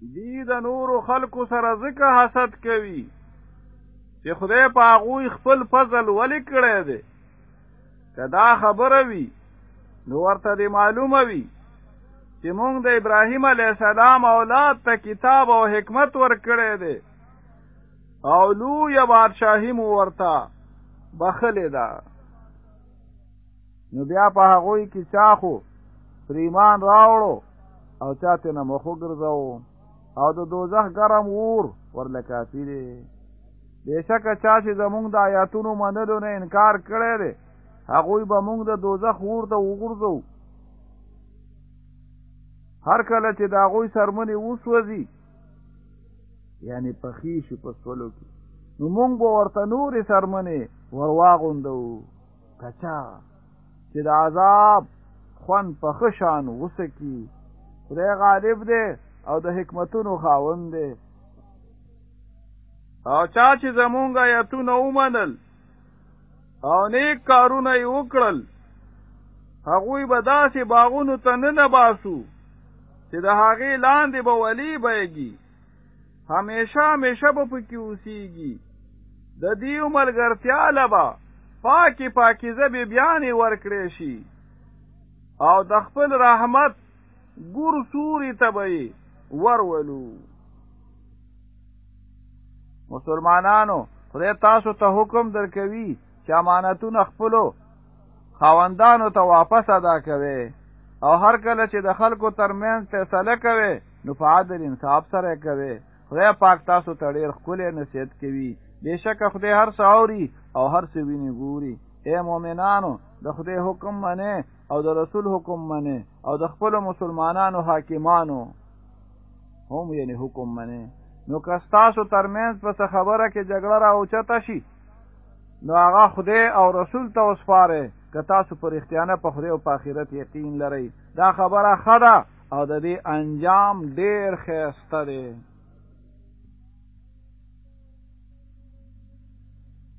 دی د نورو خلکو سره ځکه حسد کوي. چې خدای په هغوی خپل فضل ولی کړی دی. که دا خبره وي نو ورته دی معلومه وي چې مونږ د ابراهیم علی السلام اولاد ته کتاب او حکمت ورکړی دی. او لوی بادشاہي مو ورته بخلې ده. نو بیا په هغوی کې چاخو پریمان راوړو او چاته نه مخو ګرځاو او د دوزخ ګرم ور ورله کافی دی بشکه چا چې زمونږ د آیاتونو منلو نه انکار کړی دی هغوی به مونږ د دوزخ ور ته وګرځو هر کله چې د هغوی سرمنې وسوځي یعنی پخی شي په سولو کې نو مونږ به ورته نورې سرمنې ورواغوندو کچا چې د عذاب خوند په خشان وسکی خدای غالب دی او د حکمتونو خاوند دی. او چا چې زمونږ آیتونه ومنل او نیک کارونه یې وکړل هغوی به داسې باغونو ته نه نباسو چې د هغې لاندې به ولی بیږي همیشه همیشه به پکې اوسیږي. د دې ملګرتیا لبا پاکي پاکیزه به بیان ورکړې شي. او د خپل رحمت ګور سوري تبي ورولو. مسلمانانو خدای تاسو ته حکم درکوي چې امانتونه خپلو خاوندانو ته واپس ادا کوي. او هر کله چې د خلکو ترمنځ فیصله کوي نو په عادل انصاف سره کوي. خدای پاک تاسو ته ډېر ښکلی نصیحت کوي. بېشکه خدای هر څه اوري او هر څه ویني ګوري. اے مؤمنانو د خدای حکم منه او د رسول حکم منه او د خپل مسلمانانو حاکمانو هم یعنی حکم منه. نو که ستاسو ترمنځ په خبره کې جګړه را اوچته شي نو هغه خدای او رسول ته وسپاره که تاسو پر اختیانه په خدای او په آخرت یقین لرئ. دا خبره خده او د دې انجام ډیر خیسته دی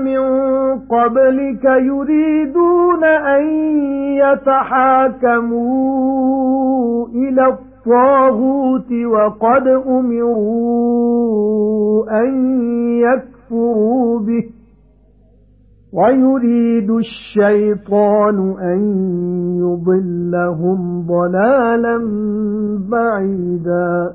مِنْ قَبْلِكَ يُرِيدُونَ أَنْ يَتَحَاكَمُوا إِلَى الطَّاغُوتِ وَقَدْ أُمِرُوا أَنْ يَكْفُرُوا بِهِ وَيُرِيدُ الشَّيْطَانُ أَنْ يُضِلَّهُمْ ضَلَالًا بَعِيدًا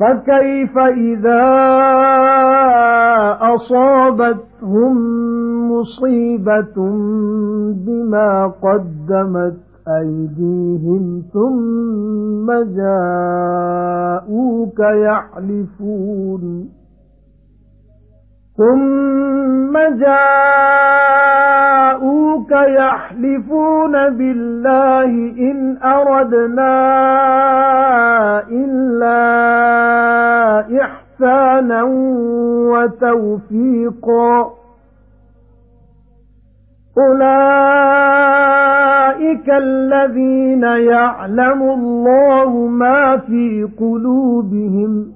فَكَيْفَ إِذَا أَصَابَتْهُم مُّصِيبَةٌ بِمَا قَدَّمَتْ أَيْدِيهِمْ ثُمَّ جَاءُوكَ يَحْلِفُونَ ثُمَّ جَاءُوكَ يَحْلِفُونَ بِاللَّهِ إِنْ أَرَدْنَا إِلَّا إِحْسَانًا وَتَوْفِيقًا أُولَئِكَ الَّذِينَ يَعْلَمُ اللَّهُ مَا فِي قُلُوبِهِمْ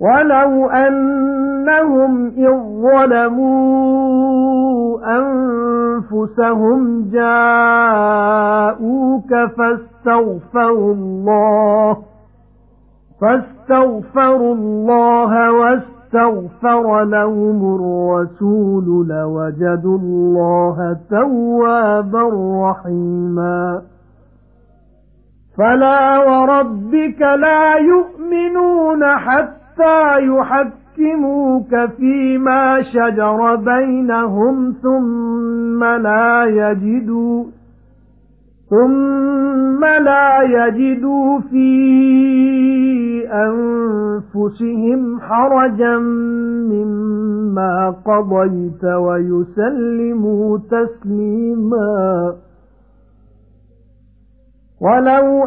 وَلَوْ أَنَّهُمْ إِذ ظَلَمُوا أَنفُسَهُمْ جَاءُوكَ فَاسْتَغْفَرُوا اللَّهَ فَاسْتَغْفَرُوا اللَّهَ واستغفر لهم الرسول لوجدوا الله توابا رحيما فلا وربك لا يؤمنون حتى يحكموك فيما شجر بينهم ثم لا يجدوا ثُمَّ لَا يَجِدُوا فِي أَنفُسِهِمْ حَرَجًا مِّمَّا قَضَيْتَ وَيُسَلِّمُوا تَسْلِيمًا. وَلَوْ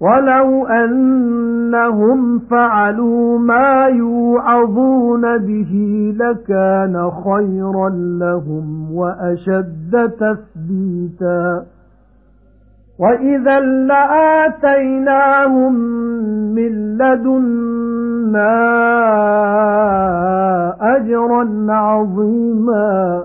وَلَوْ أَنَّهُمْ فَعَلُوا مَا يُوعَظُونَ بِهِ لَكَانَ خَيْرًا لَّهُمْ وَأَشَدَّ تَثْبِيتًا وَإِذًا لَّآتَيْنَاهُم مِّن لَّدُنَّا أَجْرًا عَظِيمًا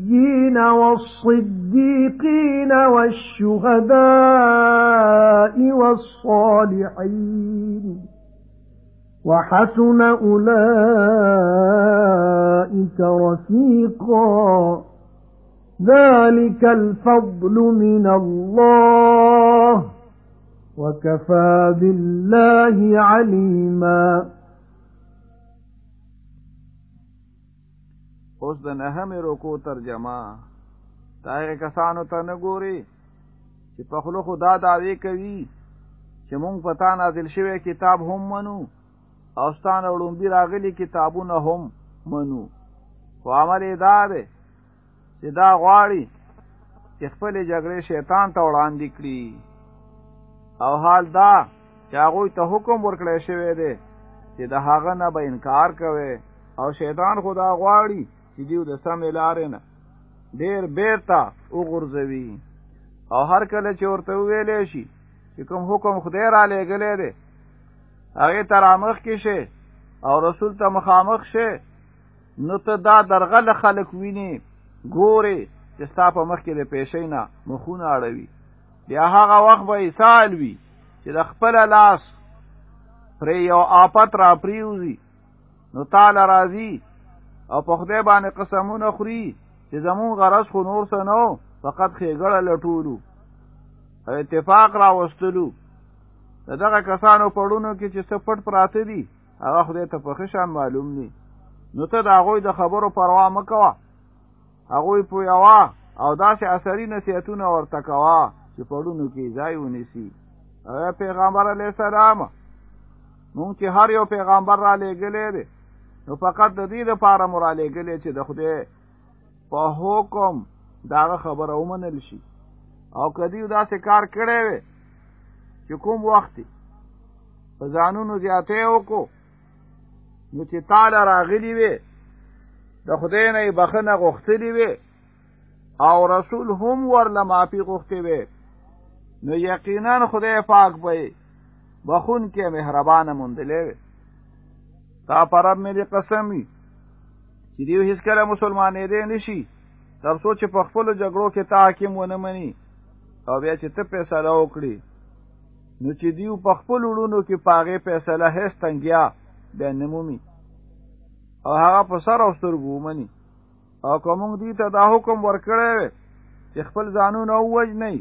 وَالصِّدِّيقِينَ وَالشُّهَدَاءِ وَالصَّالِحِينَ. وَحَسُنَ أُولَئِكَ رَفِيقًا. ذَلِكَ الْفَضْلُ مِنَ اللَّهِ. وَكَفَى بِاللَّهِ عَلِيمًا. اوس د نهم رکو ترجمه. تاغه کسانو ته نه ګوري چې په خلو خدا داوی کوي چې مونږ پتا نازل شوی کتاب هم منو او ستان وړومبي راغلي کتابونه هم منو. خو عمل ادا ده چې دا غواړي چې خپل جګړې شیطان ته وړاندې کړي. او حال دا چې هغه ته حکم ورکړی شوی دی چې د هغه نه به انکار کوي او شیطان خدا غواړي چې دیو د سمې لارې نه. ډیر بیرته وغورځوي. او هر کله چې ورته ویلې شي چې کوم حکم خدای را لېږلی دی هغې ته رامخ کې شي او رسول ته مخامخ شي نو ته دا درغله خلک ویني ګوري چې ستا په مخ کې د پیشۍ نه مخونه اړوي. بیا هغه وخت به ایسال وي چې د خپل لاس پرې یو آپت را پریوزي. نو تعالی راضي او په خدای باندې قسمونه خوري چې زمون غرض خو نور څه نو فقط خېګړه لټولو او اتفاق را وستلو دغه کسانو پړونو کې چې څه پټ پراته دي هغه خدای ته په خشان معلوم دي نو ته دا غوي د خبرو پروا مکوه هغه پویوا او داسې اثري نصیحتونه ورته کوا چې پړونو کې ځای ونیسي. او پیغمبر علی السلام مونږ چې هر یو پیغمبر را لېګلې دي نو فقط د دې لپاره مراله غلې چې د خدای په حکم داغه خبره ومنل شي. او کدی دا څه کار کړي وي چې کوم وخت په ځانونو زیاته وکړو نو چې تعالی راغلی وي د خدای نه بخنه غوښتلی وي او رسول هم ورله معافي غوښتي وي نو یقینا خدای پاک به بخون کې مهربانه مونډلې وي تا پرب مې دې قسم وي. چې دیو هیڅ کله مسلمانې دې نشي. تر څو چې په خپل جګړو کې تا حاکم ونه مني. او بیا چې ته فیصله وکړي نو چې دیو په خپل وړونو کې پاغه فیصله هیڅ تنګیا به نمومي او هغه په سر او سترګو مني. او کوم دې ته دا حکم ورکړی چې خپل ځانونه ووج نه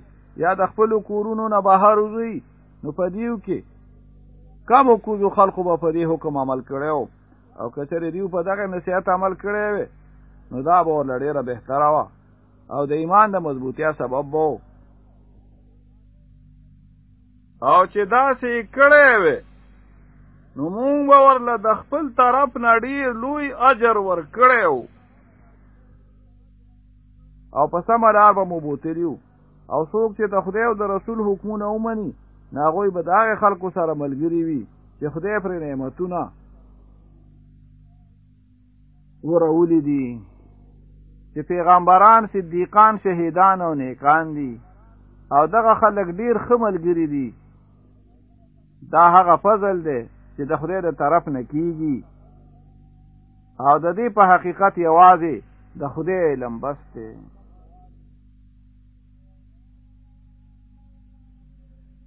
یا د خپل کورونو نه بهر وځي نو په دیو کې کم کوزو خلقو به په دې حکم عمل کړو او کچره دیو په دغه نصیحت عمل کړی نو دا به ولړې را بهتره وا او د ایمان د مضبوطیا سبب وو او چې داسې کړې وي نو مونږ به ورله د خپل طرف نه ډیر لوی اجر ورکړی او په سمه لار به مو بوتلیو او څوک چې د خدای او د رسول حکمونه ومني ناغوی به د هغې خلکو سره ملګري وي چې خدای پرې نعمتونه ورولي دي چې پیغمبران صدیقان شهیدان او نیکان دي. او دغه خلک ډیر ښه ملګري دي. دا هغه فضل دی چې د خدای د طرف نه کیږي او د دې په حقیقت یوازې د خدای علم بس دی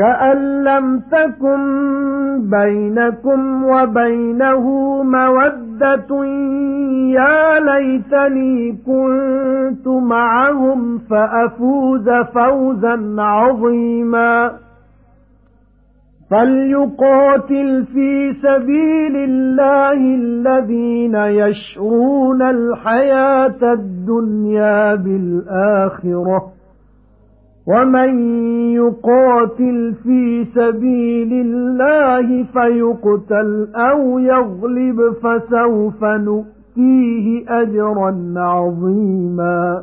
كَأَن لَّمْ تَكُن بَيْنَكُمْ وَبَيْنَهُ مَوَدَّةٌ يَا لَيْتَنِي كُنتُ مَعَهُمْ فَأَفُوزَ فَوْزًا عَظِيمًا. فَلْيُقَاتِلْ فِي سَبِيلِ اللَّهِ الَّذِينَ يَشْرُونَ الْحَيَاةَ الدُّنْيَا بِالْآخِرَةِ. وَمَن يُقَاتِلْ فِي سَبِيلِ اللَّهِ فَيُقْتَلْ أَوْ يَغْلِبْ فَسَوْفَ نُؤْتِيهِ أَجْرًا عَظِيمًا.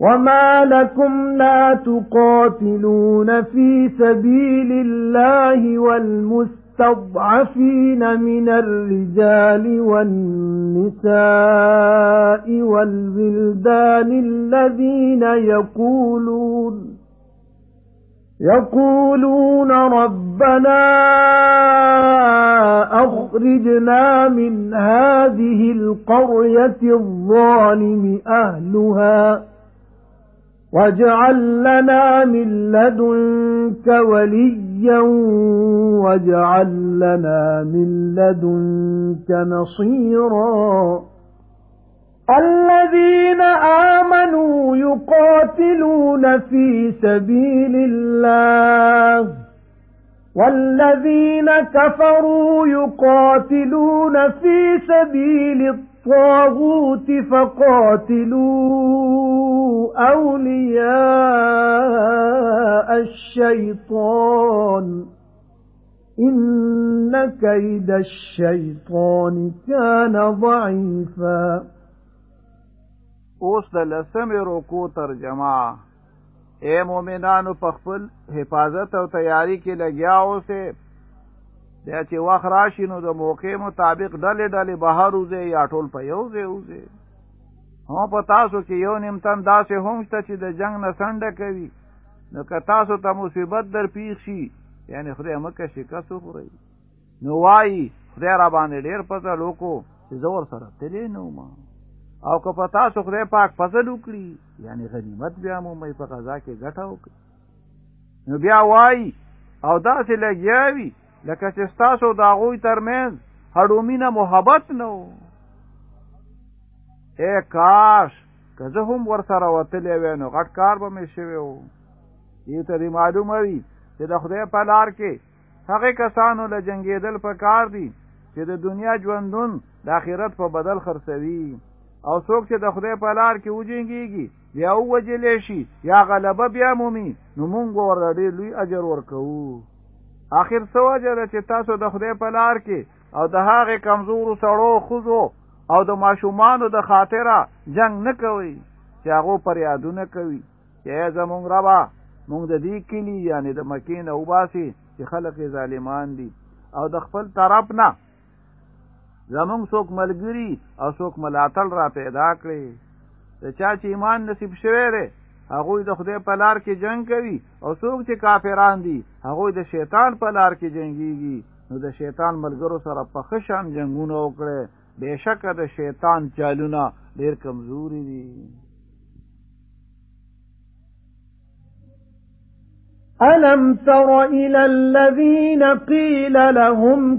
وَمَا لَكُمْ لَا تُقَاتِلُونَ فِي سَبِيلِ اللَّهِ وَالْمُسْلِمِينَ المستضعفين من الرجال والنساء والولدان الذين يقولون يقولون ربنا أخرجنا من هذه القرية الظالم أهلها واجعل لنا من لدنك وليا واجعل لنا من لدنك نصيرا. الذين آمنوا يقاتلون في سبيل الله والذين كفروا يقاتلون في سبيل الطاغوت. فقاتلوا أولياء الشيطان. إِنَّ كَيْدَ الشَّيْطَانِ كَانَ ضَعِيفًا. اوس د لسمې روکو ترجمه اے مومنانو په خپل حفاظت او تیاری کې لګیا اوسه دا چې وخت راشي نو د موقع مطابق ډلې ډلې بهر وځي یا ټول په یو ځای وځي. هم په تاسو کې یو نیم تن داسې هم شته چې د جنگ نه سنډه کوي. نو که تاسو ته مصیبت در پیښ شي یعنی خدای مکه شکست وخوري نو وای خدای را باندې ډیر پته لوکو چې زور سره تلې نو ما او که په تاسو خدای پاک فضل وکړي یعنی غنیمت بیا مو په قضا کې ګټه وکړي. نو بیا وای او داسې لګیاوي لکه چې تاسو د هغوی ترمنځ هډومینه محبت نو اے کاش که زه هم ورسره وتلی وی نو غټ کار به مې شوی و. دې ته معلومه وي چې د خدای په لار کې هغه کسانو له جنگیدل په کار دي چې د دنیا ژوندون د آخرت په بدل خرڅوي. او څوک چې د خدای په لار کې وجنګيږي بیا وجلې شي یا غلبه بیا مومي نو مونږ ورته لوی اجر ورکوو آخر څه وجه چې تاسو د خدای په لار کې او د هغه کمزورو سړو خوځو او د ماشومانو د خاطره جنگ نه کوي چې هغه پر یادونه کوي چې زمونږ ربا مونږ د دې کلی یعنی د مکې نه وباسي چې خلک ظالمان دي. او د خپل طرف نه زمونږ څوک ملګری او څوک ملاتړ را پیدا کړي. د چا چې ایمان نصیب شوی دی هغوی د خدای په لار کې جنگ کوي. او څوک چې کافران دي هغوی د شیطان په لار کې جنگيږي نو د شیطان ملګرو سره په خشان جنگونه وکړي بېشکه د شیطان چالونه ډیر کمزوري دي. أَلَمْ تَرَ إِلَى الَّذِينَ قِيلَ لَهُمْ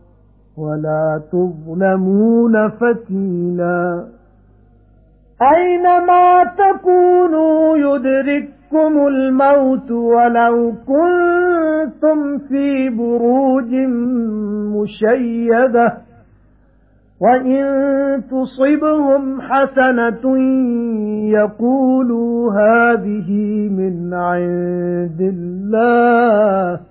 وَلَا تُظْلَمُونَ فَتِيلًا. أَيْنَمَا تَكُونُوا يُدْرِككُّمُ الْمَوْتُ وَلَوْ كُنتُمْ فِي بُرُوجٍ مُشَيَّدَةٍ وَإِن تُصِبْهُمْ حَسَنَةٌ يَقُولُوا هَذِهِ مِنْ عِندِ اللَّهِ.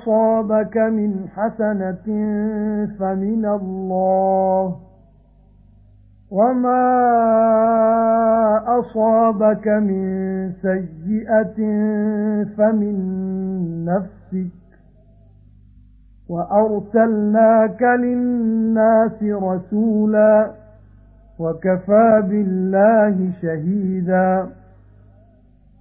أَصَابَكَ مِنْ حَسَنَةٍ فَمِنَ اللَّهِ. وَمَا أَصَابَكَ مِنْ سَيِّئَةٍ فَمِنْ نَفْسِكَ. وَأَرْسَلْنَاكَ لِلنَّاسِ رَسُولًا وَكَفَى بِاللَّهِ شَهِيدًا.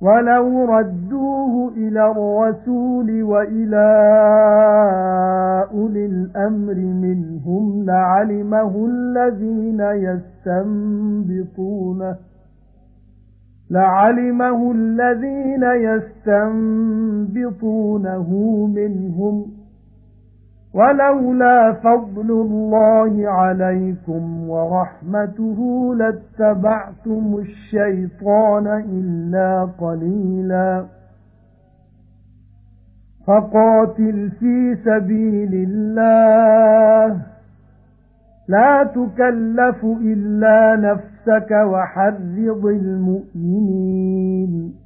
وَلَوْ رَدُّوهُ إِلَى الرَّسُولِ وَإِلَى أُولِي الْأَمْرِ مِنْهُمْ لَعَلِمَهُ الَّذِينَ يَسْتَنبِطُونَهُ لَعَلِمَهُ الَّذِينَ يَسْتَنبِطُونَهُ مِنْهُمْ وَلَوْلَا فَضْلُ اللَّهِ عَلَيْكُمْ وَرَحْمَتُهُ لَاتَّبَعْتُمُ الشَّيْطَانَ إِلَّا قَلِيلًا. فَقَاتِلْ فِي سَبِيلِ اللَّهِ. لَا تُكَلَّفُ إِلَّا نَفْسَكَ وَحَرِّضِ الْمُؤْمِنِينَ.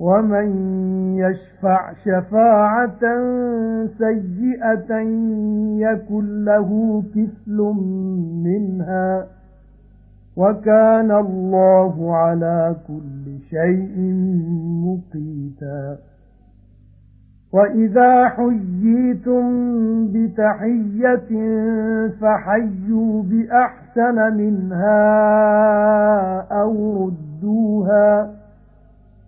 وَمَن يَشْفَعْ شَفَاعَةً سَيِّئَةً يَكُن لَّهُ كِفْلٌ مِنْهَا وَكَانَ اللَّهُ عَلَى كُلِّ شَيْءٍ مُقِيتًا وَإِذَا حُيِّيتُم بِتَحِيَّةٍ فَحَيُّوا بِأَحْسَنَ مِنْهَا أَوْ رُدُّوهَا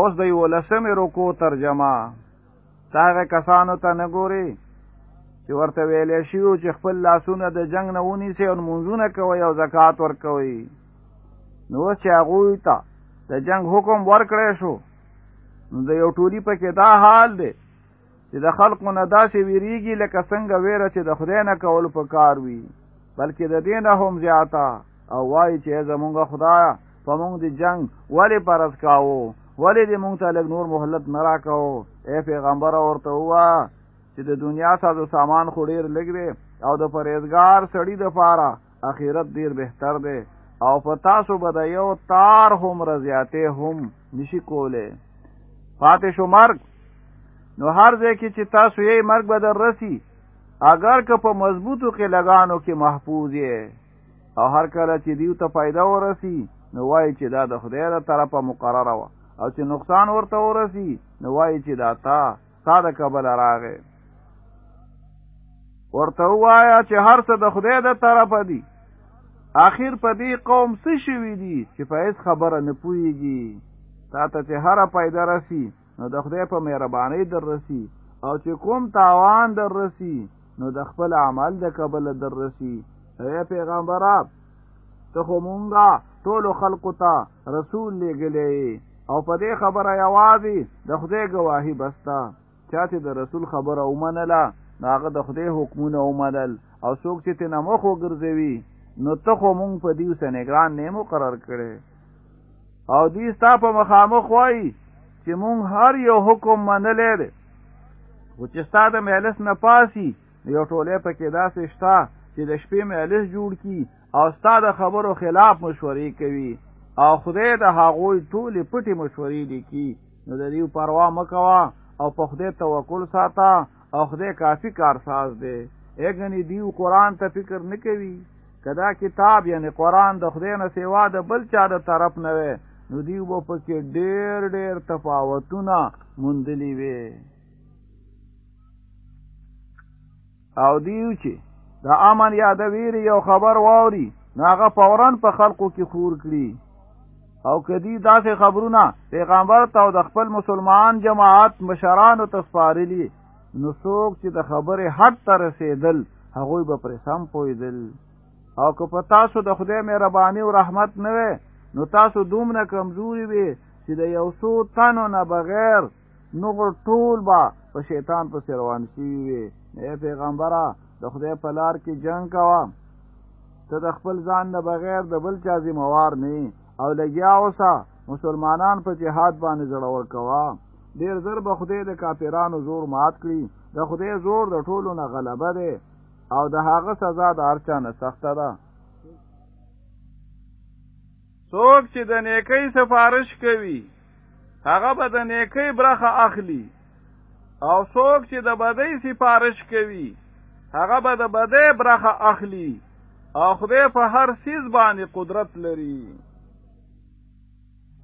اوس د یو لسمې رکو ترجمه. هغه کسانو ته نګوري چې ورته ویلې شي چې خپل لاسونه د جنگ نه ونیسي او منځونه کوي او زکات ورکوي. نو چې هغه ته د جنگ حکم ورکړی شو نو د یو ټولي پکې دا حال دی چې د خلقو نه داسې ویریږي لکه څنګه ویره چې د خدای نه کول په کار وي. بلکې د دین هم زیاته او وایي چې زمونږ خدای په مونږ د جنگ ولی پرز کاوه ولی دې مونږ ته لږ نور مهلت نه راکاو اے پیغمبر ورته وا چې د دنیا سازو سامان خو ډیر لګ دی او د پرهیزګار سړی د پاره اخرت ډیر بهتر دی. او په تاسو به د یو تار هم رضیاته هم نشي کوله پاتې شو مرګ. نو هر ځای کې چې تاسو یې مرګ به در رسی. اگر که په مضبوطو کې لگانو کې محفوظ یې. او هر کله چې دیو ته پیدا ورسی نو وای چې دا د خدای تر طرفه مقرره و او چې نقصان ورته ورسی نو وایي چې دا تا ساده قبل راغې ورته وایا چې هر څه د خدای د طرفه دی آخر په دې قوم څه شوي دي چې په هیڅ خبره نه پوهیږي. تا ته چې هر پیدا رسی نو د خدای په مهرباني در رسی. او چې کوم تاوان در رسی نو د خپل عمل د قبل در رسی. اے پیغمبرات ته خو مونږه ټول خلقو ته رسول لګلې او په دې خبره یوازې د خدای گواهی بستا چا چې د رسول خبره ومنله هغه د خدای حکمونه ومنل. او څوک چې تنه مخ وګرځوي نو ته خو مونږ په دیو سنګران نه مقرر کړي او دې ستا په مخامخ وای چې مونږ هر یو حکم منلې ده او چې ستا د مجلس نه پاسي یو ټوله پکې داسې شتا چې د شپې مجلس جوړ کی او ستا د خبرو خلاف مشورې کوي او خدای د هغوی ټولې پټې مشورې لیکي. نو د دې پروا مکوا او په خدای توکل ساته او خدای کافی کارساز دی. اګنی دیو قران ته فکر نکوي کدا کتاب یعنی قران د خدای نه سیوا د بل چا د طرف نه وي نو دیو په پکې ډېر ډېر تفاوتونه مندلی وي. او دیو چې د امن یادویر یو خبر واوري ناغه فوران په خلقو کې خور کړي او کدی داسې خبرونه پیغمبر ته د خپل مسلمان جماعت مشرانو ته سپارلی نو څوک چې د خبرې حد ته رسیدل هغوی به پر سم پویدل او که په تاسو د خدای مهرباني او رحمت نه وي نو تاسو دومره کمزوري وي چې د یو څو تنو نه بغیر نو ټول با په شیطان په روان شي وي. اے پیغمبره د خدای په لار کې جنگ کوا ته د خپل ځان نه بغیر د بل چا ذمہوار نه او لګیا اوسه. مسلمانان په جهاد باندې زړور کوا ډیر زر به خدای د کافرانو زور مات کړي. د خدای زور د ټولو نه غلبه ده او د هغه سزا د هرچا نه سخته ده. څوک چې د نیکی سفارش کوي هغه به د نیکی برخه اخلي. او څوک چې د بدی سفارش کوي هغه به د بدی برخه اخلي. او خدای په هر سیز باندې قدرت لري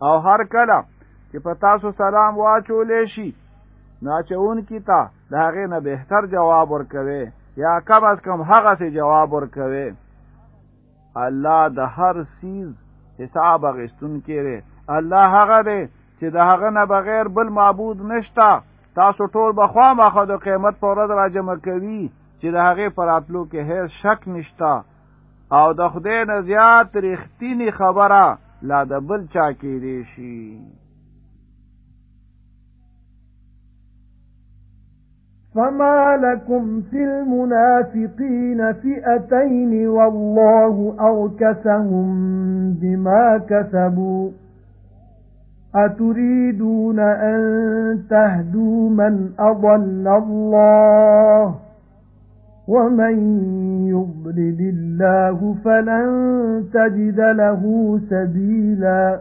او هر کله چې په تاسو سلام واچولې شي ناچون کی تا د هغه نه بهتر جواب ورکوي یا کم از کم هغه سي جواب ورکوي. الله د هر سیز حساب غستون کړي الله هغه دی چې د هغه نه بغیر بل معبود نشتا تاسو ټول بخوا مخه د قیمت پر ورځ راجمع کوي چې د هغه پر اتلو کې هیڅ شک نشتا او د خدای نه زیات رښتینی خبره لا د بل چا کې دی شي. فما لكم في المنافقين فئتين والله أركسهم بما كسبوا. أتريدون أن تهدوا من أضل الله؟ وَمَن يُضْلِلِ اللَّهُ فَلَن تَجِدَ لَهُ سَبِيلًا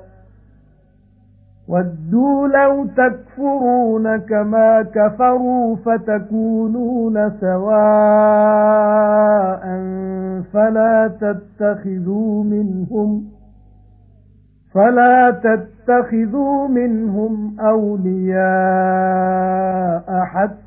وَدُّوا لَوْ تَكْفُرُونَ كَمَا كَفَرُوا فَتَكُونُونَ سَوَاءً فَلَا تَتَّخِذُوا مِنْهُمْ فَلَا تَتَّخِذُوا مِنْهُمْ أَوْلِيَاءَ حَتَّى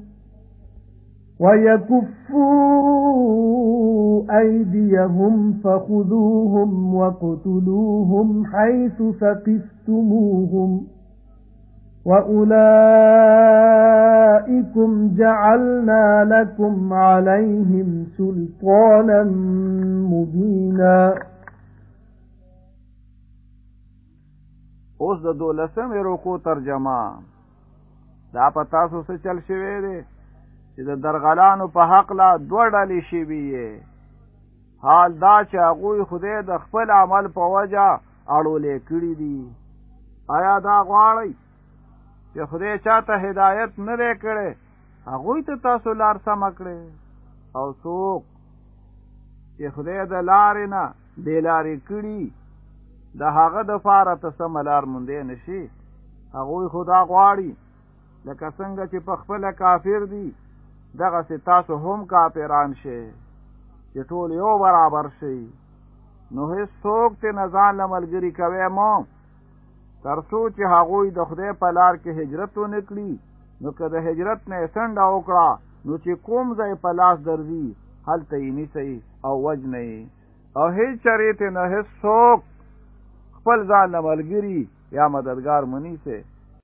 وَيَكُفُّوا أَيْدِيَهُمْ فَخُذُوهُمْ وَاقْتُلُوهُمْ حَيْثُ ثَقِفْتُمُوهُمْ وَأُولَئِكُمْ جَعَلْنَا لَكُمْ عَلَيْهِمْ سُلْطَانًا مُبِينًا. اوس د دولسمې رکو ترجمه. دا پتا سو څه چل چې د درغلانو په حق لا دوه ډلې شي وي حال دا چې هغه خدای د خپل عمل په وجه اړولې کړی دي. آیا دا غواړي چې خدای چاته هدایت نه کړي هغه ته تاسو لار سم کړي او څوک چې خدای د لارې نه د لارې کړي د هغه د فاره ته سم لار مونږ نشي هغه خدا غواړي لکه څنګه چې په خپل کافر دي دغه سي تاسو هم کافران شي چې ټول یو برابر شي نو هیڅ څوک ته نزان لملګری کوي مو ترڅو چې هغه د خدای په لار کې هجرت ونکړي نو که د هجرت نه سنډه وکړه نو چې کوم ځای په لاس درځي هلته یې نیسي او وجنه او هیڅ چریته نه هیڅ څوک خپل ځان لملګری یا مددگار منی سه